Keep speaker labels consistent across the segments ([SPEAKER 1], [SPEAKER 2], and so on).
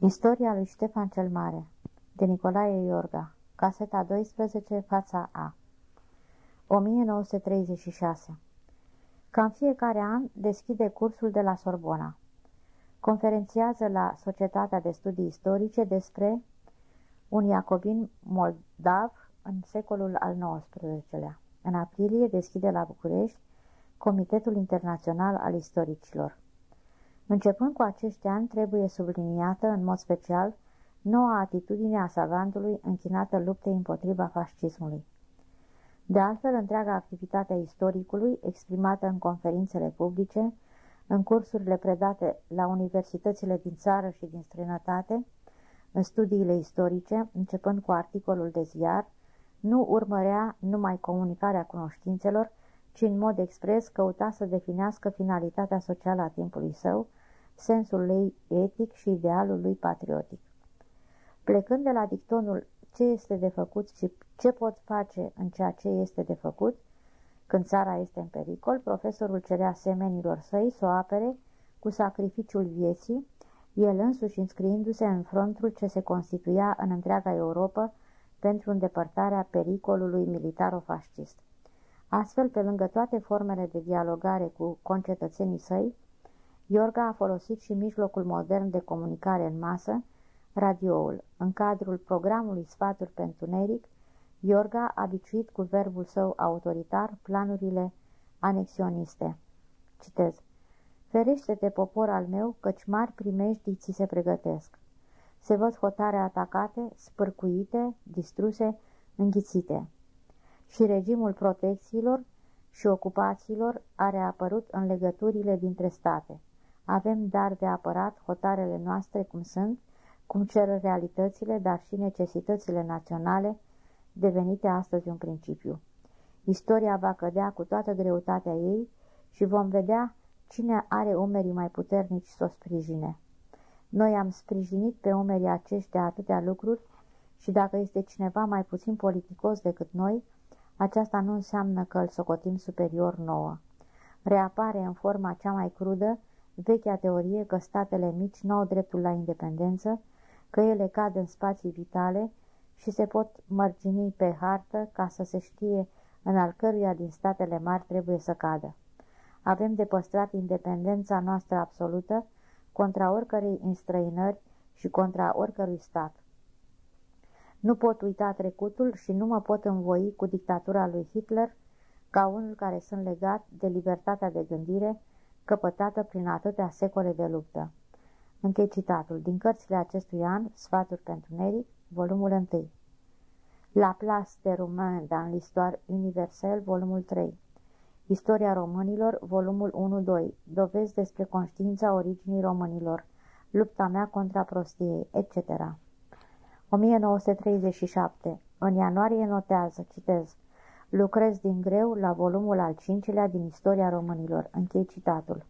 [SPEAKER 1] Istoria lui Ștefan cel Mare de Nicolae Iorga Caseta 12, fața A 1936 Ca în fiecare an deschide cursul de la Sorbona. Conferențiază la Societatea de Studii Istorice despre un iacobin moldav în secolul al XIX-lea. În aprilie deschide la București Comitetul Internațional al Istoricilor. Începând cu acești ani, trebuie subliniată, în mod special, noua atitudine a savantului închinată luptei împotriva fascismului. De altfel, întreaga activitate a istoricului, exprimată în conferințele publice, în cursurile predate la universitățile din țară și din străinătate, în studiile istorice, începând cu articolul de ziar, nu urmărea numai comunicarea cunoștințelor, ci în mod expres căuta să definească finalitatea socială a timpului său, sensul ei etic și idealul lui patriotic. Plecând de la dictonul ce este de făcut și ce pot face în ceea ce este de făcut, când țara este în pericol, profesorul cerea semenilor săi să o apere cu sacrificiul vieții, el însuși înscriindu-se în frontul ce se constituia în întreaga Europa pentru îndepărtarea pericolului militaro-fascist. Astfel, pe lângă toate formele de dialogare cu concetățenii săi, Iorga a folosit și mijlocul modern de comunicare în masă, radioul. În cadrul programului Sfaturi pentru Neric, Iorga a biciuit cu verbul său autoritar planurile anexioniste. Citez. Ferește-te, popor al meu, căci mari primești ți se pregătesc. Se văd hotare atacate, spârcuite, distruse, înghițite. Și regimul protecțiilor și ocupațiilor a reapărut în legăturile dintre state. Avem dar de apărat hotarele noastre cum sunt, cum cer realitățile, dar și necesitățile naționale, devenite astăzi un principiu. Istoria va cădea cu toată greutatea ei și vom vedea cine are umerii mai puternici să o sprijine. Noi am sprijinit pe umerii aceștia atâtea lucruri și dacă este cineva mai puțin politicos decât noi, aceasta nu înseamnă că îl socotim superior nouă. Reapare în forma cea mai crudă vechea teorie că statele mici nu au dreptul la independență, că ele cad în spații vitale și se pot mărgini pe hartă ca să se știe în al căruia din statele mari trebuie să cadă. Avem de păstrat independența noastră absolută contra oricărei înstrăinări și contra oricărui stat. Nu pot uita trecutul și nu mă pot învoi cu dictatura lui Hitler ca unul care sunt legat de libertatea de gândire căpătată prin atâtea secole de luptă. Închei citatul din cărțile acestui an, Sfaturi pentru Neric, volumul 1. La Place de Romain dans l'Histoire universelle, volumul 3. Istoria românilor, volumul 1-2. Dovezi despre conștiința originii românilor. Lupta mea contra prostiei, etc. 1937. În ianuarie notează, citez, Lucrez din greu la volumul al cincilea din istoria românilor. Închei citatul.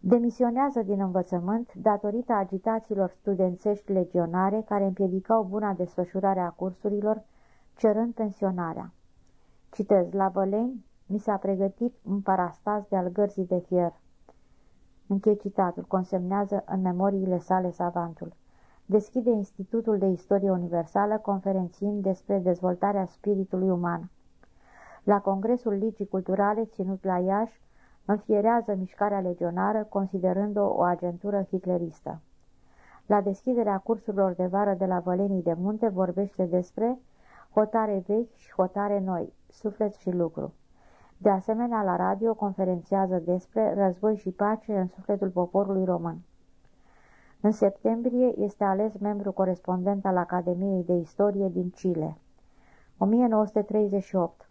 [SPEAKER 1] Demisionează din învățământ datorită agitațiilor studențești legionare care împiedicau buna desfășurare a cursurilor, cerând pensionarea. Citez, la Văleni mi s-a pregătit un parastaz de-al gărzii de fier. Închei citatul, consemnează în memoriile sale savantul deschide Institutul de Istorie Universală conferențiind despre dezvoltarea spiritului uman. La Congresul Ligii Culturale ținut la Iași, înfierează mișcarea legionară, considerând-o o agentură hitleristă. La deschiderea cursurilor de vară de la Vălenii de Munte vorbește despre hotare vechi și hotare noi, suflet și lucru. De asemenea, la radio conferențiază despre război și pace în sufletul poporului român. În septembrie este ales membru corespondent al Academiei de Istorie din Chile. 1938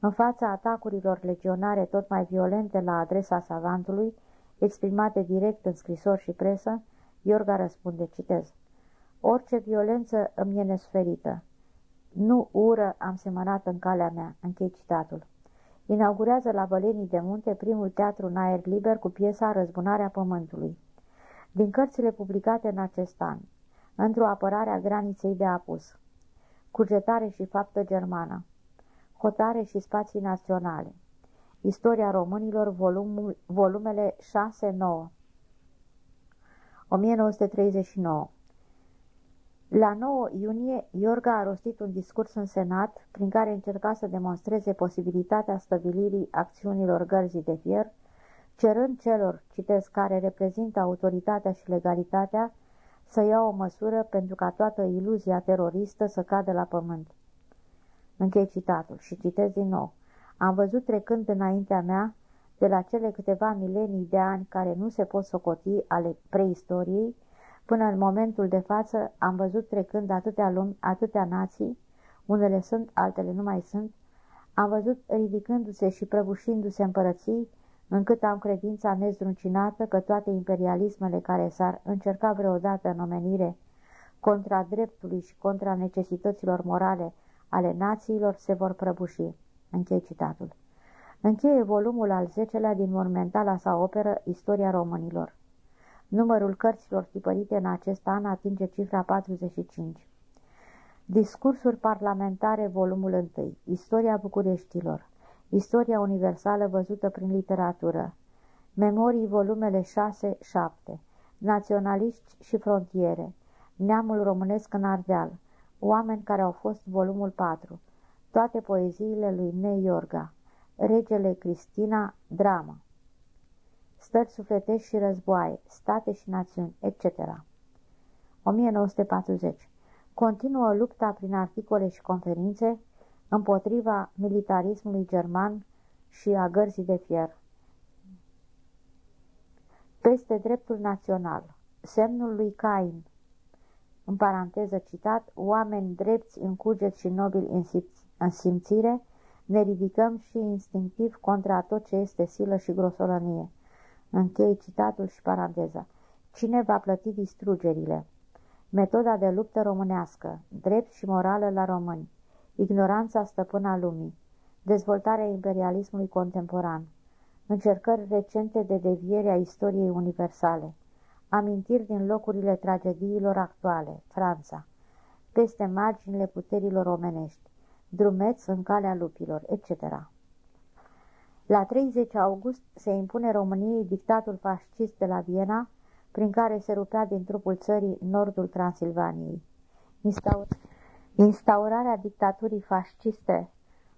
[SPEAKER 1] În fața atacurilor legionare tot mai violente la adresa savantului, exprimate direct în scrisori și presă, Iorga răspunde, citez, Orice violență îmi e nesferită. Nu ură am semănat în calea mea, închei citatul. Inaugurează la Vălenii de Munte primul teatru în aer liber cu piesa Răzbunarea Pământului. Din cărțile publicate în acest an, într-o apărare a graniței de apus, cugetare și faptă germană, hotare și spații naționale, istoria românilor, volumul, volumele 6-9, 1939 La 9 iunie, Iorga a rostit un discurs în Senat prin care încerca să demonstreze posibilitatea stabilirii acțiunilor gărzii de fier, cerând celor, citesc, care reprezintă autoritatea și legalitatea, să ia o măsură pentru ca toată iluzia teroristă să cadă la pământ. Închei citatul și citesc din nou. Am văzut trecând înaintea mea, de la cele câteva milenii de ani care nu se pot socoti ale preistoriei, până în momentul de față am văzut trecând atâtea lumi, atâtea nații, unele sunt, altele nu mai sunt, am văzut ridicându-se și prăbușindu-se împărății, încât am credința nezdruncinată că toate imperialismele care s-ar încerca vreodată în omenire contra dreptului și contra necesităților morale ale națiilor se vor prăbuși. Închei citatul. Încheie volumul al zecelea din monumentala sa operă Istoria Românilor. Numărul cărților tipărite în acest an atinge cifra 45. Discursuri parlamentare, volumul 1. Istoria Bucureștilor. Istoria universală văzută prin literatură. Memorii, volumele 6-7. Naționaliști și frontiere. Neamul românesc în Ardeal. Oameni care au fost volumul 4. Toate poeziile lui Ney Iorga. Regele Cristina, dramă. Stări sufletești și războaie, state și națiuni, etc. 1940. Continuă lupta prin articole și conferințe împotriva militarismului german și a gărzii de fier. Peste dreptul național, semnul lui Cain, în paranteză citat, oameni drepți în cuget și nobili în simțire, ne ridicăm și instinctiv contra tot ce este silă și grosolănie. Închei citatul și paranteza. Cine va plăti distrugerile? Metoda de luptă românească, drept și morală la români, ignoranța stăpâna lumii, dezvoltarea imperialismului contemporan, încercări recente de deviere a istoriei universale, amintiri din locurile tragediilor actuale, Franța, peste marginile puterilor omenești, drumeți în calea lupilor, etc. La 30 august se impune României dictatul fascist de la Viena, prin care se rupea din trupul țării nordul Transilvaniei. Instaur Instaurarea dictaturii fasciste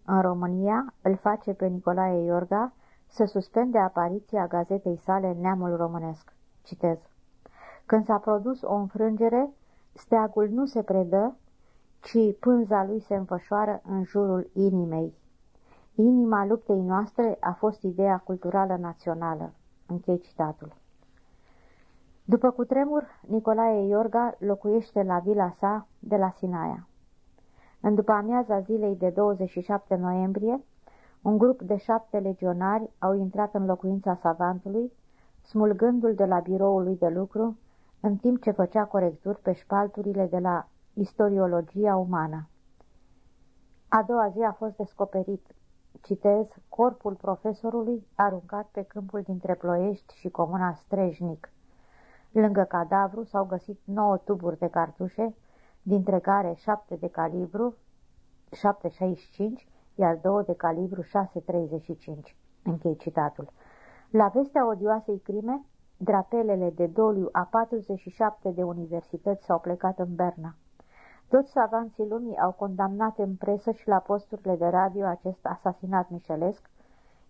[SPEAKER 1] în România îl face pe Nicolae Iorga să suspende apariția gazetei sale Neamul Românesc. Citez. Când s-a produs o înfrângere, steagul nu se predă, ci pânza lui se înfășoară în jurul inimei. Inima luptei noastre a fost ideea culturală națională. Închei citatul. După cutremur, Nicolae Iorga locuiește la vila sa de la Sinaia. În după amiaza zilei de 27 noiembrie, un grup de șapte legionari au intrat în locuința savantului, smulgându-l de la biroul lui de lucru, în timp ce făcea corecturi pe șpalturile de la istoriologia umană. A doua zi a fost descoperit, citez, corpul profesorului aruncat pe câmpul dintre Ploiești și comuna Strejnic. Lângă cadavru s-au găsit nouă tuburi de cartușe, dintre care șapte de calibru 7,65, iar două de calibru 6,35. Închei citatul. La vestea odioasei crime, drapelele de doliu a 47 de universități s-au plecat în Berna. Toți savanții lumii au condamnat în presă și la posturile de radio acest asasinat mișelesc,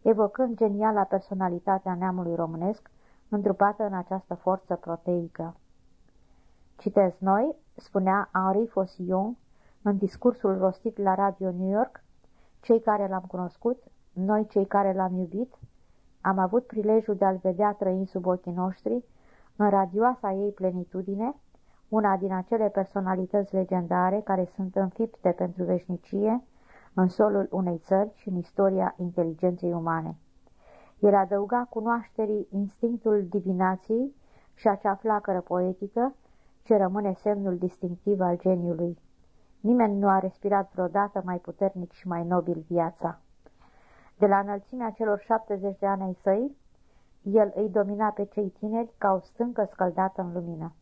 [SPEAKER 1] evocând geniala personalitatea neamului românesc, întrupată în această forță proteică. Citez noi, spunea Henri Fosillon în discursul rostit la Radio New York, cei care l-am cunoscut, noi cei care l-am iubit, am avut prilejul de a-l vedea trăind sub ochii noștri, în radioasa ei plenitudine, una din acele personalități legendare care sunt înfipte pentru veșnicie în solul unei țări și în istoria inteligenței umane. El adăuga cunoașterii instinctul divinației și acea flacără poetică ce rămâne semnul distinctiv al geniului. Nimeni nu a respirat vreodată mai puternic și mai nobil viața. De la înălțimea celor 70 de ani ai săi, el îi domina pe cei tineri ca o stâncă scăldată în lumină.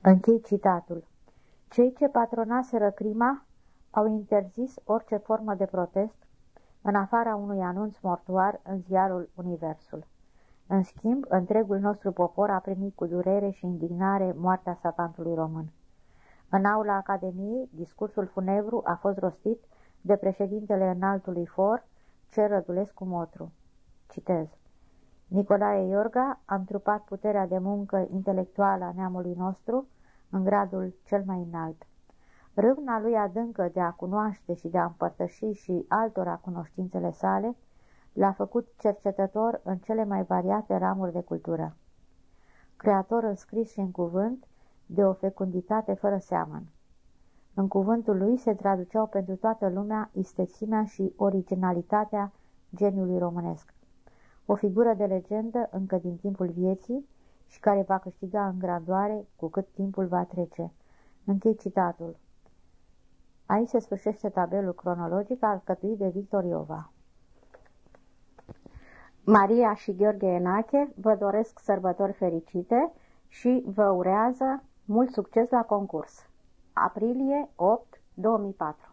[SPEAKER 1] Închei citatul. Cei ce patronaseră crima au interzis orice formă de protest în afara unui anunț mortuar în ziarul Universul. În schimb, întregul nostru popor a primit cu durere și indignare moartea savantului român. În aula Academiei, discursul funebru a fost rostit de președintele înaltului for, Cer Rădulescu Motru. Citez. Nicolae Iorga a întrupat puterea de muncă intelectuală a neamului nostru în gradul cel mai înalt. Râvna lui adâncă de a cunoaște și de a împărtăși și altora cunoștințele sale l-a făcut cercetător în cele mai variate ramuri de cultură. Creator în scris și în cuvânt, de o fecunditate fără seamăn. În cuvântul lui se traduceau pentru toată lumea istețimea și originalitatea geniului românesc. O figură de legendă încă din timpul vieții și care va câștiga în gradoare cu cât timpul va trece. Închei citatul. Aici se sfârșește tabelul cronologic alcătuit de Victor Iova. Maria și Gheorghe Enache vă doresc sărbători fericite și vă urează mult succes la concurs. Aprilie 8 2004